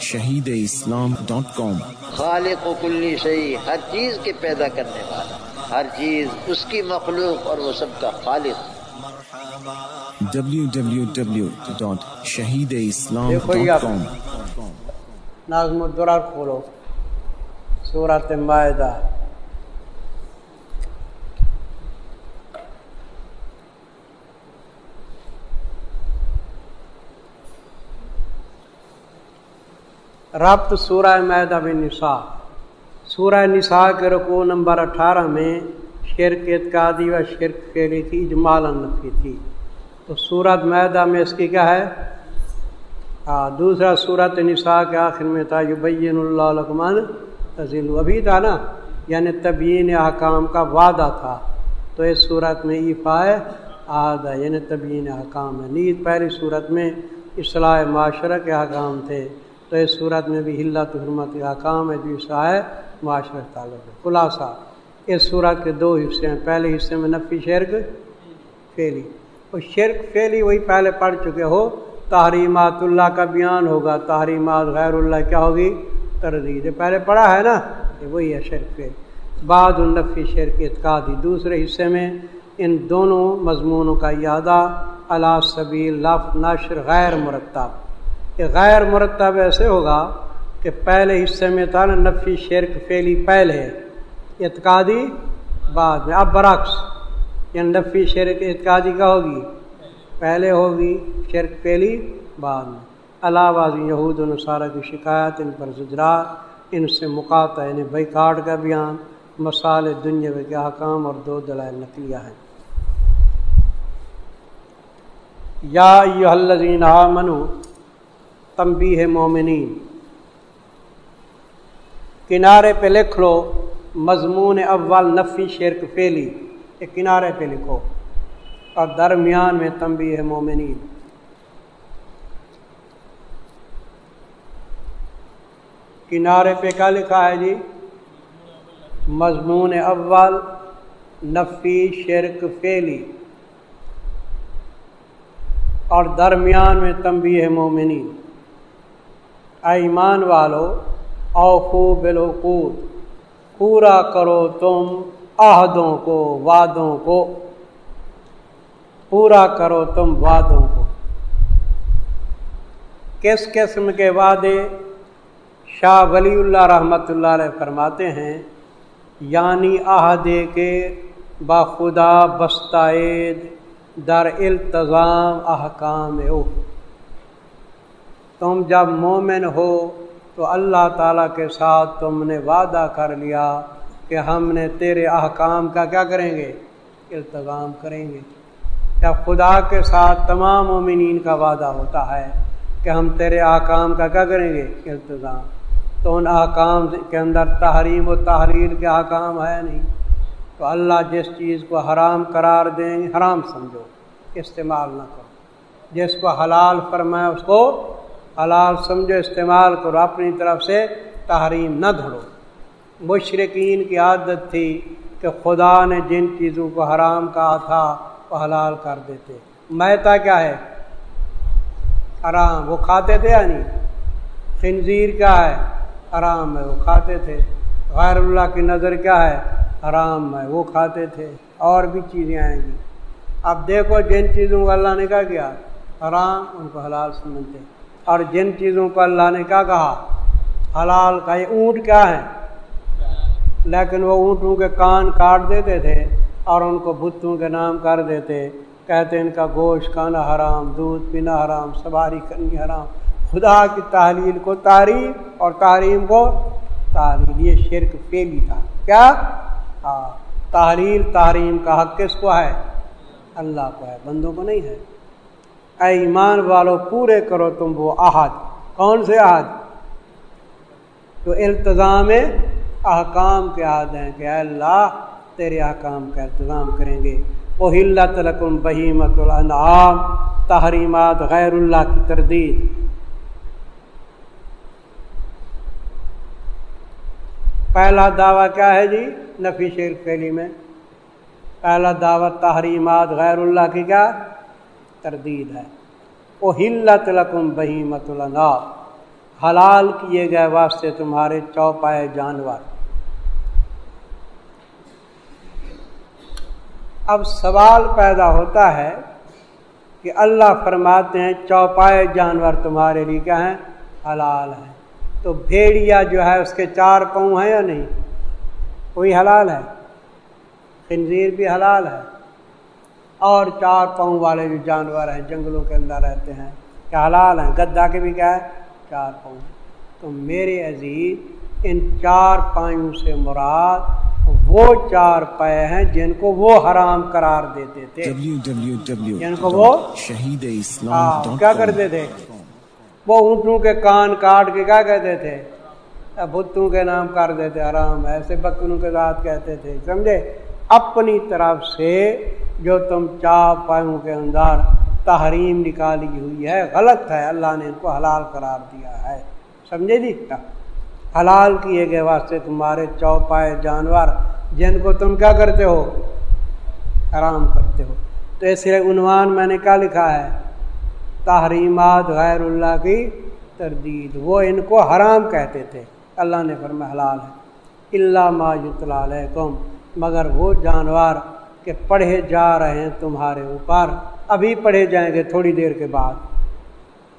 شہید اسلام ڈاٹ کام خالق و کلی شہی ہر چیز کے پیدا کرنے والا ہر چیز اس کی مخلوق اور وہ سب کا خالق۔ www.shahideislam.com نازم الدرار کھولو سورت معدہ ربط سورہ معدہ بن نساء سورہ نساء کے رکو نمبر اٹھارہ میں شرک اعتقادی و شرک پھیلی تھی اجمال نفی تھی۔ تو سورت معدہ میں اس کی کیا ہے؟ ہاں دوسرا صورت نساء کے آخر میں تھا، یبین اللہ لکمان تزل ابھی تھا نا یعنی تبیین احکام کا وعدہ تھا۔ تو اس صورت میں ایفائے آدھا یعنی تبیین احکام ہے۔ نیت پہلی صورت میں اصلاح معاشرہ کے احکام تھے۔ تو اس صورت میں بھی ہلت حرمت کا کام ہے، جو ہے معاشرت تعلق ہے۔ خلاصہ، اس صورت کے دو حصے ہیں۔ پہلے حصے میں نفی شرک فیلی اور شرک فیلی وہی پہلے پڑھ چکے ہو۔ تحریمات اللہ کا بیان ہوگا۔ تحریمات غیر اللہ کیا ہوگی؟ تردید۔ پہلے پڑھا ہے نا وہی ہے شرک فیل بعد النفی شرک اعتقادی دوسرے حصے میں ان دونوں مضمونوں کا یادہ اللہ سبیل لف نشر غیر مرتب۔ کہ غیر مرتب ایسے ہوگا کہ پہلے حصے میں تھا نا، نفی، شرک فیلی پہلے، اعتقادی بعد میں۔ اب برعکس یعنی نفی، شرک، اعتقادی کا ہوگی؟ پہلے ہوگی، شرک پھیلی بعد میں۔ علاوہ یہود النصارہ کی شکایت، ان پر زجرا ان سے مقاطع یعنی بھائی کاٹ کا بیان مسال دنیا کے حکام اور دو دلائل نقلیہ ہیں۔ یا یہ الذین منو تمبی ہے مومنین۔ کنارے پہ لکھ لو، مضمون اول نفی شرک فیلی یہ کنارے پہ لکھو۔ اور درمیان میں تمبی ہے مومنین۔ کنارے پہ کیا لکھا ہے جی؟ مضمون اول نفی شرک فیلی اور درمیان میں تمبی ہے مومنین۔ ایمان والو، اوفو بالعقود، پورا کرو تم عہدوں کو، وعدوں کو۔ پورا کرو تم وعدوں کو۔ کس قسم کے وعدے؟ شاہ ولی اللہ رحمۃ اللہ علیہ فرماتے ہیں یعنی عہدے کے باخدا بستائد در التظام احکام او تم جب مومن ہو تو اللہ تعالیٰ کے ساتھ تم نے وعدہ کر لیا کہ ہم نے تیرے احکام کا کیا کریں گے؟ التظام کریں گے۔ جب خدا کے ساتھ تمام مومنین کا وعدہ ہوتا ہے کہ ہم تیرے احکام کا کیا کریں گے؟ التظام تو ان احکام کے اندر تحریم و تحریر کے احکام ہے نہیں؟ تو اللہ جس چیز کو حرام قرار دیں گے، حرام سمجھو، استعمال نہ کرو۔ جس کو حلال فرمائے، اس کو حلال سمجھو استعمال کرو، اپنی طرف سے تحریم نہ دھڑو مشرقین کی عادت تھی کہ خدا نے جن چیزوں کو حرام کہا تھا وہ حلال کر دیتے۔ میتا کیا ہے؟ حرام۔ وہ کھاتے تھے یا نہیں؟ خنزیر کیا ہے؟ حرام ہے۔ وہ کھاتے تھے۔ غیر اللہ کی نظر کیا ہے؟ حرام ہے۔ وہ کھاتے تھے۔ اور بھی چیزیں آئیں گی۔ اب دیکھو جن چیزوں کو اللہ نے کیا کیا؟ حرام، ان کو حلال سمجھتے۔ اور جن چیزوں کو اللہ نے کیا کہا؟ حلال کا یہ اونٹ کیا ہے؟ لیکن وہ اونٹوں کے کان کاٹ دیتے تھے اور ان کو بتوں کے نام کر دیتے۔ کہتے ان کا گوشت کھانا حرام، دودھ پینا حرام، سواری کرنی حرام۔ خدا کی تحلیل کو تعریف اور تعلیم کو تعلیل۔ یہ شرک پیلی تھا۔ کیا؟ ہاں تحلیل، تعلیم کا حق کس کو ہے؟ اللہ کو ہے، بندوں کو نہیں ہے۔ اے ایمان والو، پورے کرو تم وہ احد۔ کون سے احد؟ تو التظام احکام کے عہد ہیں کہ اے اللہ، تیرے احکام کا التظام کریں گے۔ وہ ہلت رقم بہیمت الانعام تحریمات غیر اللہ کی تردید۔ پہلا دعویٰ کیا ہے جی؟ نفی شیر فیلی میں۔ پہلا دعوت تحریمات غیر اللہ کی کیا؟ تردید ہے۔ وہ ہلت لکم بہیمت الناب حلال کیے گئے واسطے تمہارے چوپائے جانور۔ اب سوال پیدا ہوتا ہے کہ اللہ فرماتے ہیں چوپائے جانور تمہارے لیے کیا ہیں؟ حلال ہیں۔ تو بھیڑیا جو ہے اس کے چار پاؤں ہیں یا نہیں؟ وہی حلال ہے۔ خنزیر بھی حلال ہے۔ اور چار پاؤں والے جو جانور ہیں جنگلوں کے اندر رہتے ہیں کیا حلال ہیں؟ گدا کے بھی کیا ہے؟ چار پاؤں۔ تو میرے عزیز ان چار پاؤں سے مراد وہ چار پے ہیں جن کو وہ حرام قرار دیتے تھے۔ جن کو وہ شہید اسلام کیا کرتے تھے؟ وہ اونٹوں کے کان کاٹ کے کیا کہتے تھے؟ بتوں کے نام کر دیتے حرام ایسے بکروں کے ساتھ کہتے تھے سمجھے؟ اپنی طرف سے جو تم چار پاؤں کے اندر تحریم نکالی ہوئی ہے، غلط ہے۔ اللہ نے ان کو حلال قرار دیا ہے۔ سمجھے جی؟ حلال کیے گئے واسطے تمہارے چوپائے جانور، جن کو تم کیا کرتے ہو؟ حرام کرتے ہو۔ تو اس لیے عنوان میں نے کیا لکھا ہے؟ تحریمات غیر اللہ کی تردید۔ وہ ان کو حرام کہتے تھے۔ اللہ نے فرما حلال ہے۔ اللہ ماجل علیکم، مگر وہ جانور کہ پڑھے جا رہے ہیں تمہارے اوپر، ابھی پڑھے جائیں گے تھوڑی دیر کے بعد۔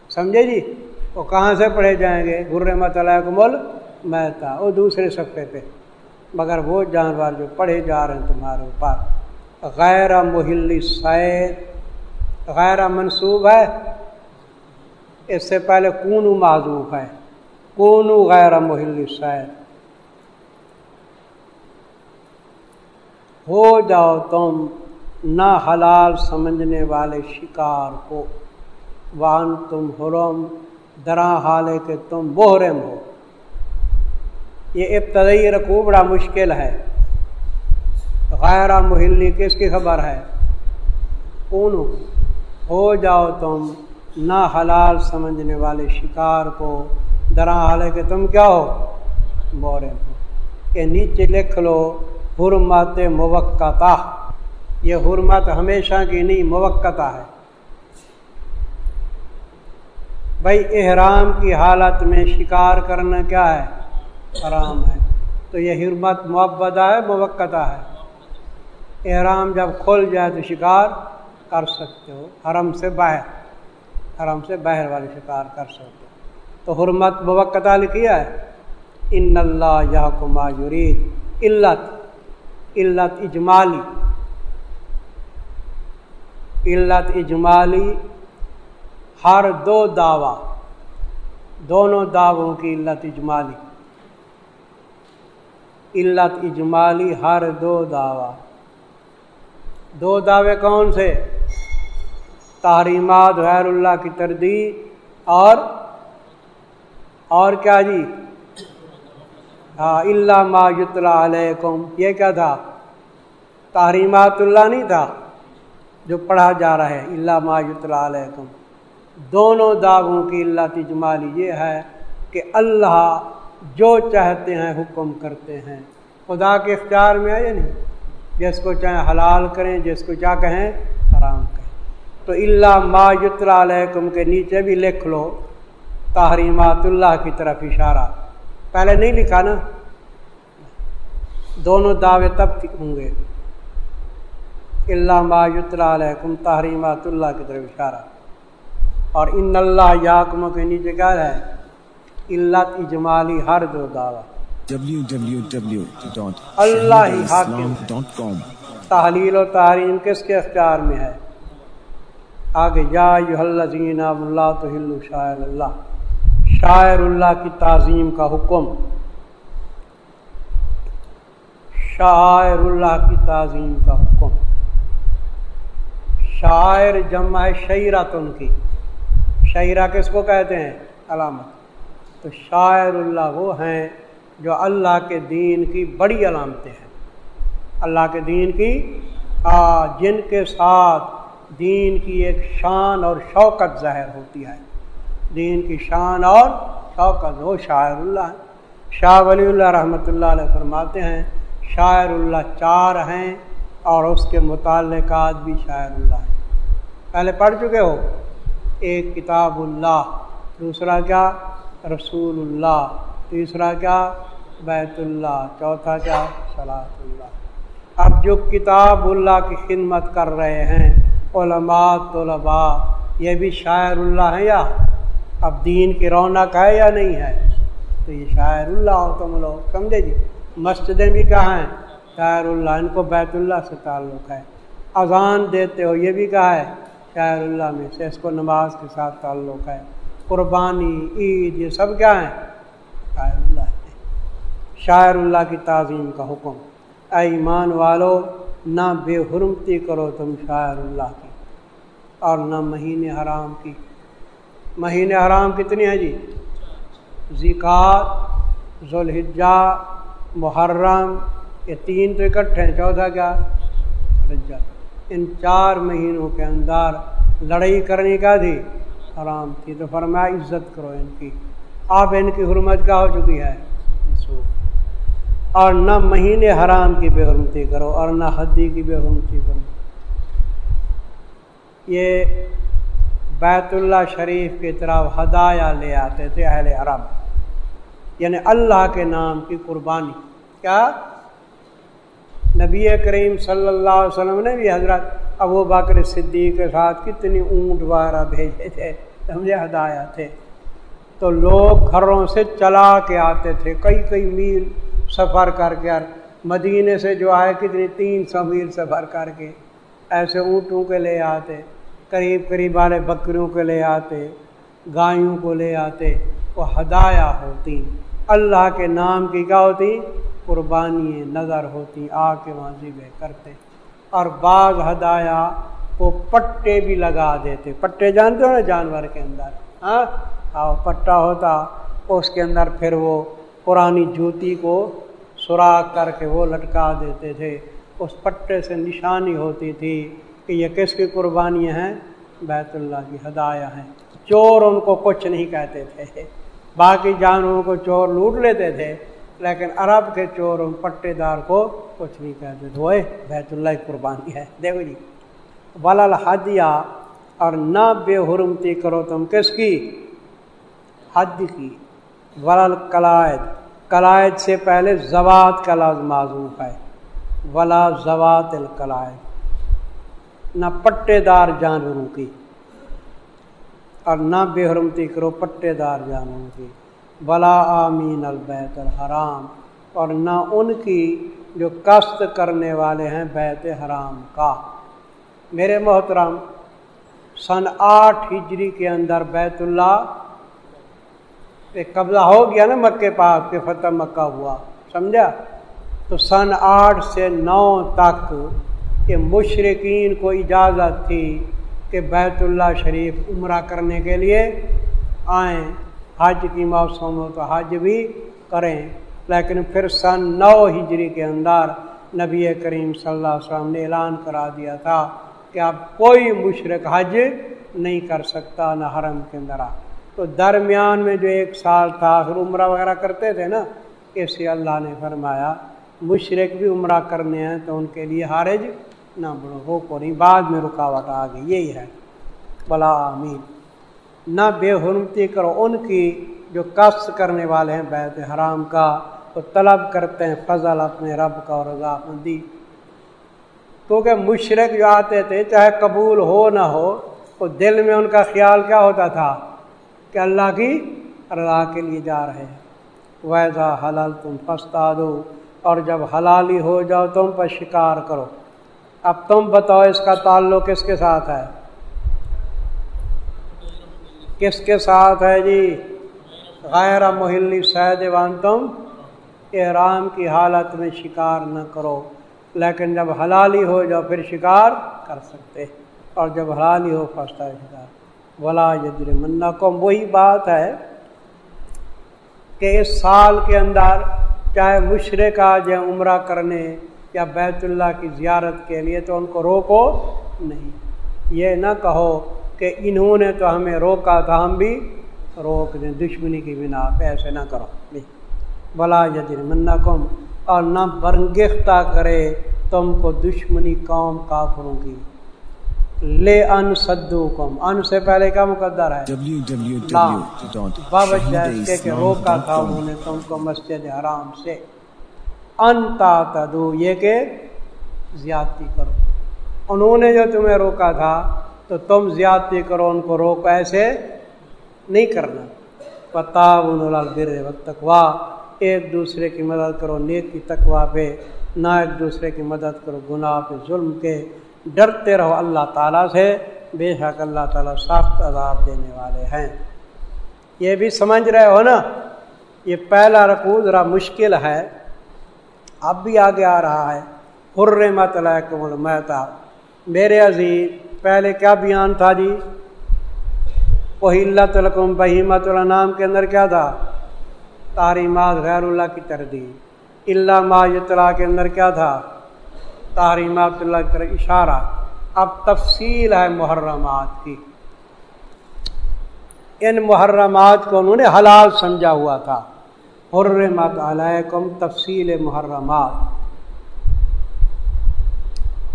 سمجھے جی؟ وہ کہاں سے پڑھے جائیں گے؟ غرمت علیہ کو مول مہتا وہ دوسرے صفحے پہ۔ مگر وہ جانور جو پڑھے جا رہے ہیں تمہارے اوپر، غیر محل سید غیر منصوب ہے۔ اس سے پہلے کون معذوف ہے۔ کون غیر محل سید ہو جاؤ تم نہ حلال سمجھنے والے شکار کو۔ وان تم حرم درا حال کہ تم بحرم ہو۔ یہ ابتدائی رقو بڑا مشکل ہے۔ غیر محلی کس کی خبر ہے؟ کون ہو جاؤ تم نہ حلال سمجھنے والے شکار کو۔ درا حال کہ تم کیا ہو؟ بورے ہو۔ کہ نیچے لکھ لو۔ حرمت موقع یہ حرمت ہمیشہ کی نہیں موقع ہے۔ بھائی، احرام کی حالت میں شکار کرنا کیا ہے؟ حرام ہے۔ تو یہ حرمت معبدہ ہے موقع ہے۔ احرام جب کھل جائے تو شکار کر سکتے ہو، حرم سے باہر، حرم سے باہر والے شکار کر سکتے ہو۔ تو حرمت موقع لکھی ہے۔ ان اللہ یا کو ماجورید علت۔ علت اجمالی علت اجمالی ہر دو دعوی، دونوں دعووں کی علت اجمالی۔ علت اجمالی ہر دو دعوی۔ دو دعوے کون سے؟ تحریمات غیر اللہ کی تردید اور اور کیا جی؟ اللہ ما یتلا علیکم یہ کیا تھا؟ تحریمات اللہ نہیں تھا جو پڑھا جا رہا ہے۔ اللہ ما یتلا علیکم دونوں دعووں کی اللہ اجمالی یہ ہے کہ اللہ جو چاہتے ہیں حکم کرتے ہیں۔ خدا کے اختیار میں ہے یا نہیں؟ جس کو چاہیں حلال کریں، جس کو کیا کہیں؟ حرام کہیں۔ تو اللہ ما یتلا علیکم کے نیچے بھی لکھ لو۔ تحریمات اللہ کی طرف اشارہ۔ پہلے نہیں لکھا نا۔ دونوں دعوے تب ہوں گے۔ اللہ ما یتلا علیکم تحریمات اللہ کی طرف اشارہ۔ اور ان اللہ یاکموں کے نیچے کیا ہے؟ علت اجمالی ہر دو دعویٰ۔ www.allahislam.com تحلیل و تعلیم کس کے اختیار میں ہے؟ آگے یا اللہ تو شاعر اللہ۔ شاعر اللہ کی تعظیم کا حکم۔ شاعر اللہ کی تعظیم کا حکم۔ شاعر جمع شعرت ان کی۔ شعرہ کس کو کہتے ہیں؟ علامت۔ تو شاعر اللہ وہ ہیں جو اللہ کے دین کی بڑی علامتیں ہیں۔ اللہ کے دین کی، آ، جن کے ساتھ دین کی ایک شان اور شوکت ظاہر ہوتی ہے۔ دین کی شان اور شوکت وہ شاعر اللہ شاہ ولی اللہ رحمۃ اللہ علیہ فرماتے ہیں، شاعر اللہ چار ہیں اور اس کے متعلقات بھی شاعر اللہ ہیں۔ پہلے پڑھ چکے ہو، ایک کتاب اللہ، دوسرا کیا؟ رسول اللہ، تیسرا کیا؟ بیت اللہ، چوتھا کیا؟ صلاح اللہ۔ اب جو کتاب اللہ کی خدمت کر رہے ہیں، علماء، طلباء، یہ بھی شاعر اللہ ہے یا؟ اب دین کی رونق ہے یا نہیں ہے؟ تو یہ شاعر اللہ ہو تم لوگ، سمجھے جی؟ مسجدیں بھی کہاں ہیں؟ شاعر اللہ، ان کو بیت اللہ سے تعلق ہے۔ اذان دیتے ہو، یہ بھی کہا ہے؟ شاعر اللہ میں سے اس کو نماز کے ساتھ تعلق ہے۔ قربانی، عید، یہ سب کیا ہیں؟ شاعر اللہ شاعر اللہ کی تعظیم کا حکم۔ اے ایمان والو، نہ بے حرمتی کرو تم شاعر اللہ کی، اور نہ مہینے حرام کی۔ مہینے حرام کتنی ہیں جی؟ ذکات ذوالحجہ، محرم، یہ تین تو اکٹھے ہیں، چوتھا کیا؟ رجا ان چار مہینوں کے اندر لڑائی کرنے کا تھی؟ حرام تھی۔ تو فرمایا، عزت کرو ان کی۔ اب ان کی حرمت کیا ہو چکی ہے؟ اور نہ مہینے حرام کی بے حرمتی کرو اور نہ حدی کی بے حرمتی کرو۔ یہ بیت اللہ شریف کی طرف ہدایہ لے آتے تھے اہل عرب یعنی اللہ کے نام کی قربانی۔ کیا؟ نبی کریم صلی اللہ علیہ وسلم نے بھی حضرت ابو بکر صدیق کے ساتھ کتنی اونٹ وغیرہ بھیجے تھے، سمجھے؟ ہدایا تھے۔ تو لوگ گھروں سے چلا کے آتے تھے، کئی کئی میل سفر کر کے مدینے سے جو آئے کتنی تین سو میل سفر کر کے، ایسے اونٹوں کے لے آتے۔ قریب قریب والے بکریوں کے لے آتے گایوں کو لے آتے، وہ ہدایا ہوتی۔ اللہ کے نام کی کیا ہوتی؟ قربانی نظر ہوتی آ کے واضح کرتے۔ اور بعض ہدایا وہ پٹے بھی لگا دیتے۔ پٹے جانتے ہو نا جانور کے اندر؟ ہاں؟ پٹا ہوتا، اس کے اندر پھر وہ پرانی جوتی کو سوراخ کر کے وہ لٹکا دیتے تھے۔ اس پٹے سے نشانی ہوتی تھی۔ کہ یہ کس کی قربانیاں ہیں بیت اللہ کی ہدایہ ہیں۔ چور ان کو کچھ نہیں کہتے تھے۔ باقی جانوروں کو چور لوٹ لیتے تھے، لیکن عرب کے چور ان پٹے دار کو کچھ نہیں کہتے تھے۔ وہ بیت اللہ کی قربانی ہے۔ دیکھو جی ولال حدیہ، اور نہ بے حرمتی کرو تم کس کی؟ حد کی۔ ولال قلائد۔ قلائد سے پہلے زوات کا لفظ معذوف ہے۔ ولا زوات القلائد۔ نہ پٹے دار جانوروں کی، اور نہ بے حرمتی کرو پٹے دار جانوروں کی۔ بلا آمین البیت الحرام، اور نہ ان کی جو کشت کرنے والے ہیں بیت حرام کا۔ میرے محترم، سن آٹھ ہجری کے اندر بیت اللہ قبضہ ہو گیا نا مکے پاک کے فتح مکہ ہوا، سمجھا؟ تو سن آٹھ سے نو تک یہ مشرقین کو اجازت تھی کہ بیت اللہ شریف عمرہ کرنے کے لیے آئیں، حج کی موسم ہو تو حج بھی کریں۔ لیکن پھر سن نو ہجری کے اندر نبی کریم صلی اللہ علیہ وسلم نے اعلان کرا دیا تھا کہ اب کوئی مشرق حج نہیں کر سکتا نہ حرم کے اندر۔ تو درمیان میں جو ایک سال تھا، پھر عمرہ وغیرہ کرتے تھے نا، اس سے اللہ نے فرمایا مشرق بھی عمرہ کرنے ہیں تو ان کے لیے حارج نہ بڑھو ہو کو نہیں، بعد میں رکاوٹ آ گئی، یہی ہے۔ بلا آمین۔ نہ بے حرمتی کرو، ان کی جو قص کرنے والے ہیں بیت حرام کا تو طلب کرتے ہیں فضل اپنے رب کا اور رضا مندی کیونکہ مشرق جو آتے تھے، چاہے قبول ہو نہ ہو تو دل میں ان کا خیال کیا ہوتا تھا؟ کہ اللہ کی رضا کے لیے جا رہے ہیں۔ ویزا حلال تم پستا دو اور جب حلالی ہو جاؤ تم پر شکار کرو۔ اب تم بتاؤ اس کا تعلق کس کے ساتھ ہے؟ کس کے ساتھ ہے جی؟ غیر محلی سید وان تم احرام کی حالت میں شکار نہ کرو، لیکن جب حلالی ہو جاؤ پھر شکار کر سکتے۔ اور جب حلالی ہو پھنستا ہے شکار۔ ولا جدر منا کو وہی بات ہے کہ اس سال کے اندر چاہے مشرق آ جائے، عمرہ کرنے یا بیت اللہ کی زیارت کے لیے تو ان کو روکو نہیں۔ یہ نہ کہو کہ انہوں نے تو ہمیں روکا تھا ہم بھی روک دیں دشمنی کی بنا پہ ایسے نہ کرو۔ بلا جدین منا کم اور نہ برنگختہ کرے تم کو دشمنی قوم کافروں کی۔ لے ان سدو کم ان سے پہلے کا مقدر ہے؟ کہ روکا تھا انہوں نے تم کو مسجد حرام سے۔ انتا تدو، یہ کہ زیادتی کرو۔ انہوں نے جو تمہیں روکا تھا، تو تم زیادتی کرو، ان کو روک ایسے نہیں کرنا۔ پتا گر تکوا ایک دوسرے کی مدد کرو نیک کی تقوا پہ، نہ ایک دوسرے کی مدد کرو گناہ پہ، ظلم کے۔ ڈرتے رہو اللہ تعالیٰ سے، بے شک اللہ تعالیٰ سخت عذاب دینے والے ہیں۔ یہ بھی سمجھ رہے ہو نا؟ یہ پہلا رقو ذرا مشکل ہے۔ اب بھی آگے آ رہا ہے۔ حر مت مہتا میرے عزیز، پہلے کیا بیان تھا جی؟ وہی اللہ تلکم بہیمت نام کے اندر کیا تھا؟ تعریمات غیر اللہ کی تردید اللہ ما کے اندر کیا تھا؟ تحریمات اللہ کی اشارہ۔ اب تفصیل ہے محرمات کی۔ ان محرمات کو انہوں نے حلال سمجھا ہوا تھا۔ حرمت علیکم تفصیل محرمات۔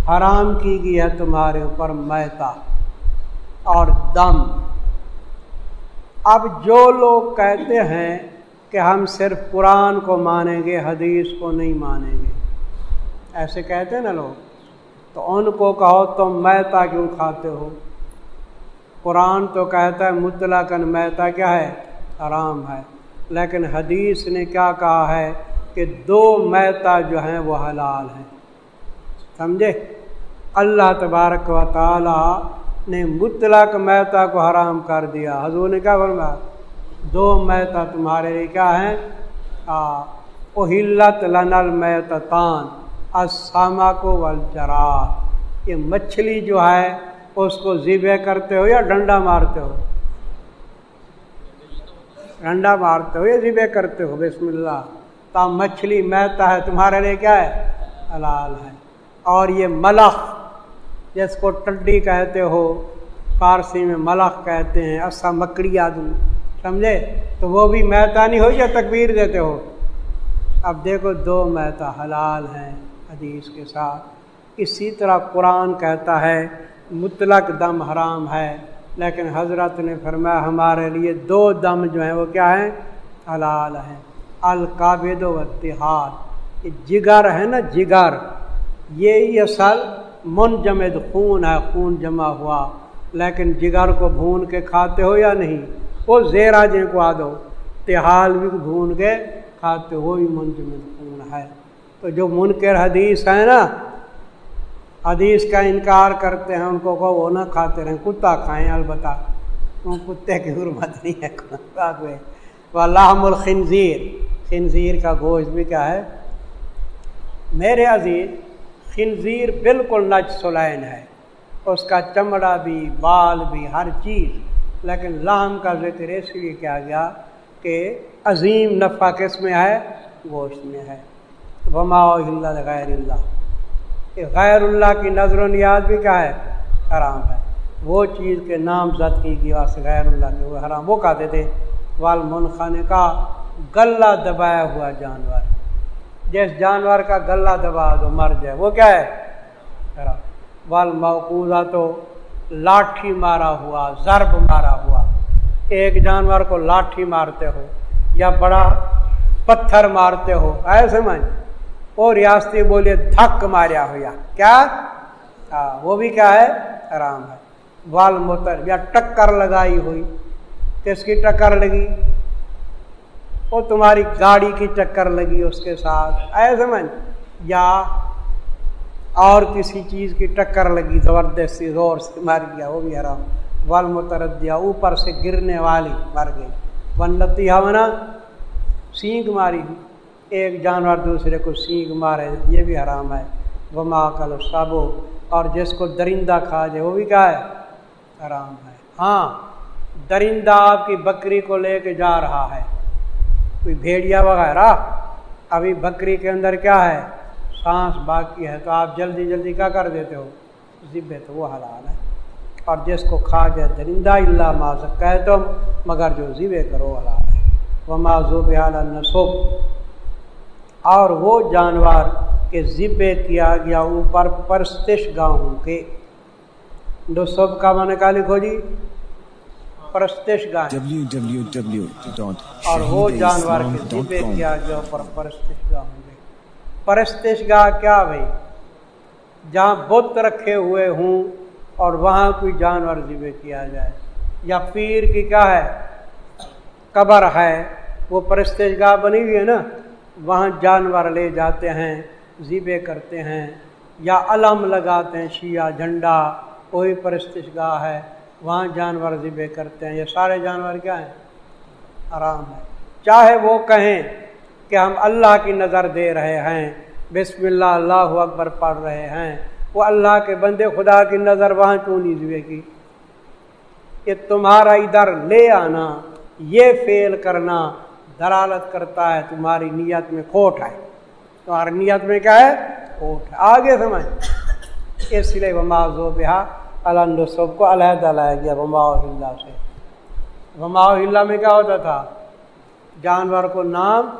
حرام کی گئی ہے تمہارے اوپر میتا اور دم۔ اب جو لوگ کہتے ہیں کہ ہم صرف قرآن کو مانیں گے، حدیث کو نہیں مانیں گے۔ ایسے کہتے ہیں نا لوگ۔ تو ان کو کہو، تم میتا کیوں کھاتے ہو؟ قرآن تو کہتا ہے، مطلقاً میتا کیا ہے؟ حرام ہے۔ لیکن حدیث نے کیا کہا ہے کہ دو میتا جو ہیں وہ حلال ہیں۔ سمجھے؟ اللہ تبارک و تعالی نے مطلق میتا کو حرام کر دیا۔ حضور نے کیا فرمایا؟ دو میتا تمہارے لیے کیا ہیں؟ اہلت لنل میتان اسامہ کو والجرات یہ مچھلی جو ہے، اس کو ذبح کرتے ہو یا ڈنڈا مارتے ہو؟ ڈنڈا مارتے ہو یا ذبح کرتے ہو، بسم اللہ۔ تا مچھلی میتا ہے، تمہارے لیے کیا ہے؟ حلال ہے۔ اور یہ ملخ، جس کو ٹڈی کہتے ہو، فارسی میں ملخ کہتے ہیں، اسا مکڑی آدمی سمجھے؟ تو وہ بھی میتا نہیں ہو یا تکبیر دیتے ہو؟ اب دیکھو، دو میتا حلال ہیں حدیث کے ساتھ۔ اسی طرح قرآن کہتا ہے، مطلق دم حرام ہے۔ لیکن حضرت نے فرمایا ہمارے لیے دو دم جو ہیں وہ کیا ہیں؟ حلال ہیں۔ القابد و اتحاد یہ جگر ہے نا، جگر۔ یہی اصل منجمد خون ہے، خون جمع ہوا۔ لیکن جگر کو بھون کے کھاتے ہو یا نہیں؟ وہ زیرا جن کو آ دو تحال بھی بھون کے کھاتے ہو ہی منجمد خون ہے۔ تو جو منکر حدیث ہے نا حدیث کا انکار کرتے ہیں، ان کو کہ وہ نہ کھاتے رہیں۔ کتا کھائیں البتہ۔ کتے کی حرمت نہیں ہے۔ وہ لحم الخنزیر خنزیر کا گوشت بھی کیا ہے؟ میرے عزیز، خنزیر بالکل نج سلین ہے۔ اس کا چمڑا بھی، بال بھی، ہر چیز۔ لیکن لام کا ذکر اس لیے کیا گیا کہ عظیم نفع کس میں ہے؟ گوشت میں ہے۔ وما اللہ غیر اللہ۔ غیر اللہ کی نظر و نیاز بھی کیا ہے؟ حرام ہے۔ وہ چیز کے نام زد کی گئی واسطے غیر اللہ کے وہ حرام، وہ کہتے تھے والمن خانے کا گلہ دبایا ہوا جانور۔ جس جانور کا گلہ دبا دو مر جائے، وہ کیا ہے؟ حرام۔ والموقوضہ تو لاٹھی مارا ہوا، ضرب مارا ہوا۔ ایک جانور کو لاٹھی مارتے ہو یا بڑا پتھر مارتے ہو، ایسے میں اور ریاستی بولے دھک ماریا ہو یا کیا وہ بھی کیا ہے؟ آرام ہے۔ وال موتر، یا ٹکر لگائی ہوئی۔ کس کی ٹکر لگی؟ وہ تمہاری گاڑی کی چکر لگی اس کے ساتھ۔ ایسے سمجھ یا اور کسی چیز کی ٹکر لگی، زبردستی، زور سے مر گیا وہ بھی حرام وال مترد دیا، اوپر سے گرنے والی مر گئی۔ ون لتیہ بنا سینگ ماری۔ ایک جانور دوسرے کو سینگ مارے، یہ بھی حرام ہے۔ وہ ماں کل سابو اور جس کو درندہ کھا جائے، وہ بھی کیا ہے؟ حرام ہے۔ ہاں درندہ آپ کی بکری کو لے کے جا رہا ہے۔ کوئی بھیڑیا وغیرہ، ابھی بکری کے اندر کیا ہے؟ سانس باقی ہے۔ تو آپ جلدی جلدی کیا کر دیتے ہو؟ ذبے تو وہ حلال ہے۔ اور جس کو کھا جائے درندہ، اللہ ماسک کہے تم، مگر جو ذبے کرو حلال ہے۔ وہ معذو بحال نصب اور وہ جانور کے ذبے کیا گیا اوپر پرستش گاہوں کے۔ دو سب کا من کا لکھو جی؟ پرستش گاہ۔ اور وہ جانور کے ذبے کیا جو پر پرستش گاہ ہوں گے پرستش گاہ کیا بھائی؟ جہاں بت رکھے ہوئے ہوں اور وہاں کوئی جانور ذبے کیا جائے۔ یا پیر کی کیا ہے؟ قبر ہے۔ وہ پرستش گاہ بنی ہوئی ہے نا؟ وہاں جانور لے جاتے ہیں ذبے کرتے ہیں یا علم لگاتے ہیں، شیعہ جھنڈا، کوئی پرستش گاہ ہے، وہاں جانور ذبے کرتے ہیں۔ یہ سارے جانور کیا ہیں؟ آرام ہے چاہے وہ کہیں کہ ہم اللہ کی نظر دے رہے ہیں، بسم اللہ اللہ اکبر پڑھ رہے ہیں، وہ اللہ کے بندے خدا کی نظر وہاں کیوں نہیں ذبے کی؟ کہ تمہارا ادھر لے آنا، یہ فیل کرنا درالت کرتا ہے، تمہاری نیت میں کھوٹ ہے۔ تمہاری نیت میں کیا ہے؟ کھوٹ ہے۔ آگے سمجھ۔ اس لیے وما زو بہا۔ الحمد کو علیحدہ لایا گیا، وما اللہ سے۔ وما اللہ میں کیا ہوتا تھا؟ جانور کو نام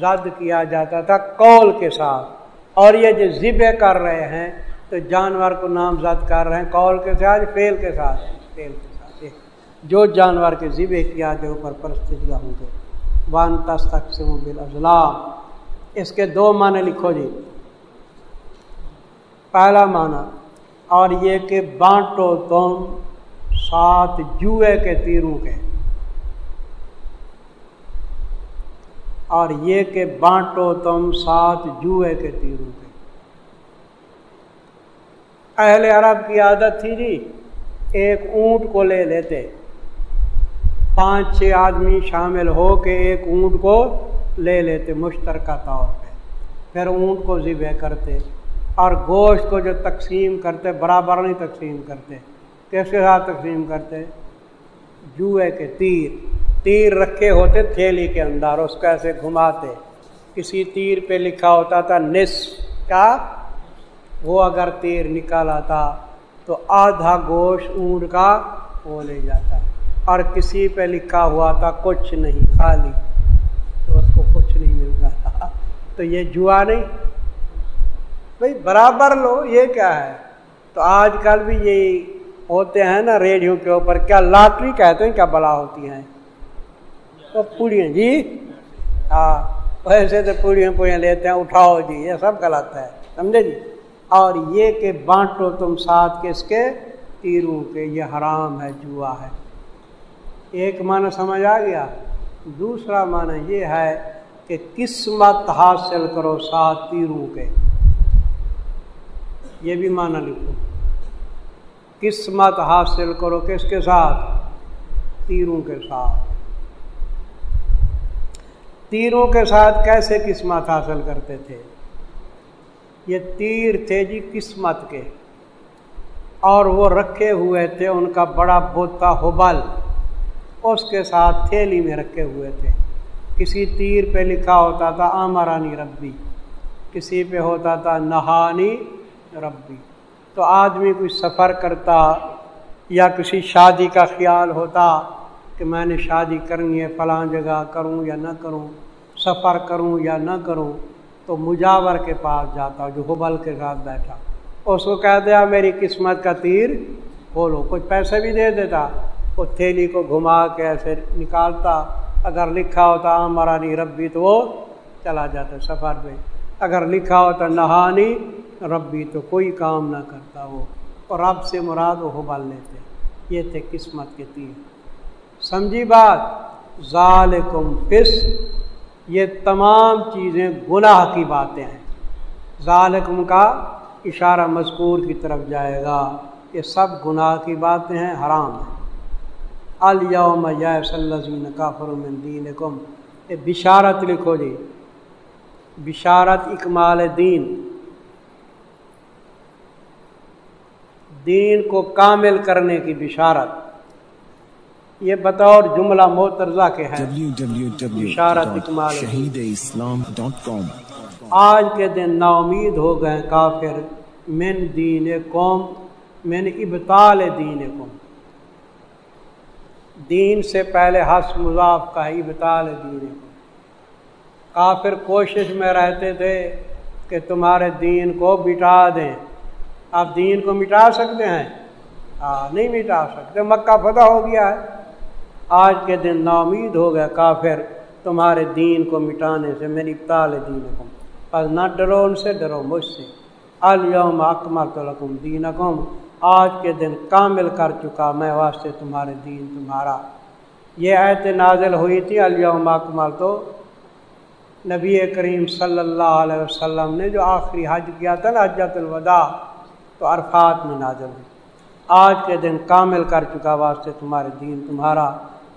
زد کیا جاتا تھا کول کے ساتھ۔ اور یہ جو ذبے کر رہے ہیں، تو جانور کو نام زد کر رہے ہیں کول کے ساتھ فیل کے ساتھ؟ فیل کے ساتھ۔ جو جانور کے ذبے کیا کے اوپر پرستشدہ ہوں گے۔ وان تک سے اس کے دو معنی لکھو جی۔ پہلا معنی، اور یہ کہ بانٹو تم سات جوئے کے تیروں کے۔ اور یہ کہ بانٹو تم سات جوئے کے تیروں کے۔ اہل عرب کی عادت تھی جی ایک اونٹ کو لے لیتے۔ پانچ چھ آدمی شامل ہو کے ایک اونٹ کو لے لیتے مشترکہ طور پہ۔ پھر اونٹ کو ذبح کرتے اور گوشت کو جو تقسیم کرتے، برابر نہیں تقسیم کرتے کیسے ساتھ تقسیم کرتے؟ جوئے کے تیر۔ تیر رکھے ہوتے تھیلی کے اندر، اس کو ایسے گھماتے۔ کسی تیر پہ لکھا ہوتا تھا نس کا، وہ اگر تیر نکالا تھا تو آدھا گوشت اونٹ کا وہ لے جاتا۔ اور کسی پہ لکھا ہوا تھا کچھ نہیں، خالی۔ تو اس کو کچھ نہیں ملتا تھا۔ تو یہ جوا نہیں۔ بھائی، برابر لو، یہ کیا ہے؟ تو آج کل بھی یہی ہوتے ہیں نا ریڈیو کے اوپر، کیا لاٹری کہتے ہیں، کیا بلا ہوتی ہیں؟ تو پوڑیاں جی؟ ہاں ویسے تو پوڑیاں پوڑیاں لیتے ہیں، اٹھاؤ جی یہ سب غلط ہے، سمجھے جی؟ اور یہ کہ بانٹو تم ساتھ کس کے؟ تیروں کے، یہ حرام ہے، جوا ہے۔ ایک معنی سمجھ آ گیا۔ دوسرا معنی یہ ہے کہ قسمت حاصل کرو سات تیروں کے۔ یہ بھی معنی لکھو۔ قسمت حاصل کرو کس کے ساتھ؟ تیروں کے ساتھ۔ تیروں کے ساتھ کیسے قسمت حاصل کرتے تھے؟ یہ تیر تھے جی قسمت کے۔ اور وہ رکھے ہوئے تھے ان کا بڑا بوتا ہوبل اس کے ساتھ تھیلی میں رکھے ہوئے تھے۔ کسی تیر پہ لکھا ہوتا تھا، آمرانی ربی۔ کسی پہ ہوتا تھا، نہانی ربی۔ تو آدمی کوئی سفر کرتا یا کسی شادی کا خیال ہوتا کہ میں نے شادی کرنی ہے، فلاں جگہ کروں یا نہ کروں، سفر کروں یا نہ کروں، تو مجاور کے پاس جاتا جو حبل کے ساتھ بیٹھا۔ اس کو کہہ دیا میری قسمت کا تیر بولو کچھ پیسے بھی دے دیتا۔ وہ تھیلی کو گھما کے ایسے نکالتا۔ اگر لکھا ہوتا امرانی ربی تو وہ چلا جاتا سفر میں۔ اگر لکھا ہوتا نہانی ربی تو کوئی کام نہ کرتا وہ۔ اور رب سے مراد وہ حبل لیتے۔ یہ تھے قسمت کے تیر سمجھی بات؟ ظالکم پس یہ تمام چیزیں گناہ کی باتیں ہیں۔ ظالکم کا اشارہ مذکور کی طرف جائے گا۔ یہ سب گناہ کی باتیں ہیں، حرام ہیں۔ الیوم یاس الزین کافر من دینکم یہ بشارت لکھو جی. بشارت اکمال دین. دین کو کامل کرنے کی بشارت. یہ بطور جملہ محترزہ کے ہیں. بشارت اکمال شہید اسلام ڈاٹ کام. آج کے دن نا امید ہو گئے کافر. من دین قوم من ابتال دین قوم. دین سے پہلے ہس مضاف کا ہی بتا دین کافر کوشش میں رہتے تھے کہ تمہارے دین کو مٹا دیں۔ آپ دین کو مٹا سکتے ہیں؟ ہاں نہیں مٹا سکتے۔ مکہ فتح ہو گیا ہے۔ آج کے دن نا امید ہو گیا کافر تمہارے دین کو مٹانے سے میری تال دین کو۔ بس نہ ڈرو، ان سے ڈرو، مجھ سے۔ الوم اکمل تو دین آج کے دن کامل کر چکا میں واسطے تمہارے دین، تمہارا۔ یہ ایت نازل ہوئی تھی الوم اکمل تو نبی کریم صلی اللہ علیہ وسلم نے جو آخری حج کیا تھا نا حجت الوداع، تو عرفات میں نازل ہوئی۔ آج کے دن کامل کر چکا واسطے تمہارے دین، تمہارا۔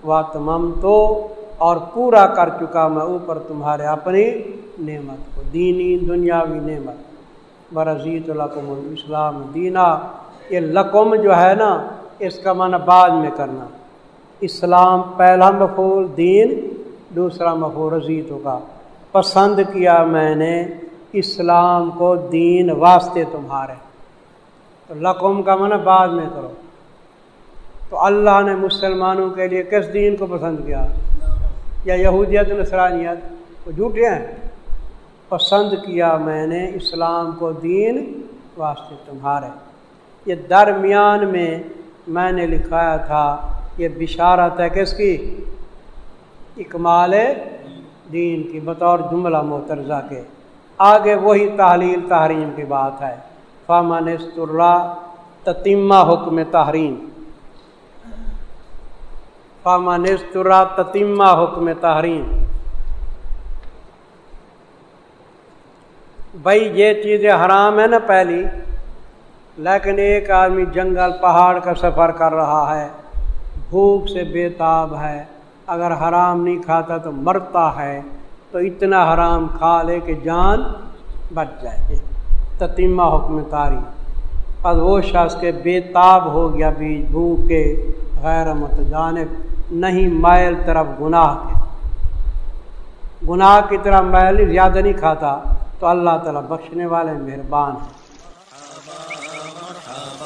وا تمام تو اور پورا کر چکا میں اوپر تمہارے اپنی نعمت کو، دینی دنیاوی نعمت۔ برضیت القم الاسلام دینا۔ یہ لقم جو ہے نا، اس کا من بعد میں کرنا۔ اسلام پہلا مفول دین دوسرا مفول رضیت کا پسند کیا میں نے، اسلام کو دین واسطے تمہارے۔ تو لقم کا من بعد میں کرو۔ تو اللہ نے مسلمانوں کے لیے کس دین کو پسند کیا؟ یا یہودیت نسرانیت وہ جھوٹے ہیں۔ پسند کیا میں نے، اسلام کو دین واسطے تمہارے۔ یہ درمیان میں میں نے لکھایا تھا، یہ بشارت ہے کس کی؟ اکمال دین کی، بطور جملہ محترزہ کے۔ آگے وہی تحلیل تحریم کی بات ہے۔ فامن استرا تتیمہ حکم تحریم فامن استرا تتیمہ حکم تحریم بھائی یہ چیزیں حرام ہیں نا پہلی۔ لیکن ایک آدمی جنگل پہاڑ کا سفر کر رہا ہے، بھوک سے بے تاب ہے۔ اگر حرام نہیں کھاتا تو مرتا ہے۔ تو اتنا حرام کھا لے کہ جان بچ جائے۔ تتیمہ حکم تاری۔ اب وہ شخص کے بے تاب ہو گیا بیج بھوک کے۔ غیر متجانب، نہیں مائل طرف گناہ کے۔ گناہ کی طرح میل زیادہ نہیں کھاتا۔ تو اللہ تعالیٰ بخشنے والے مہربان ہیں۔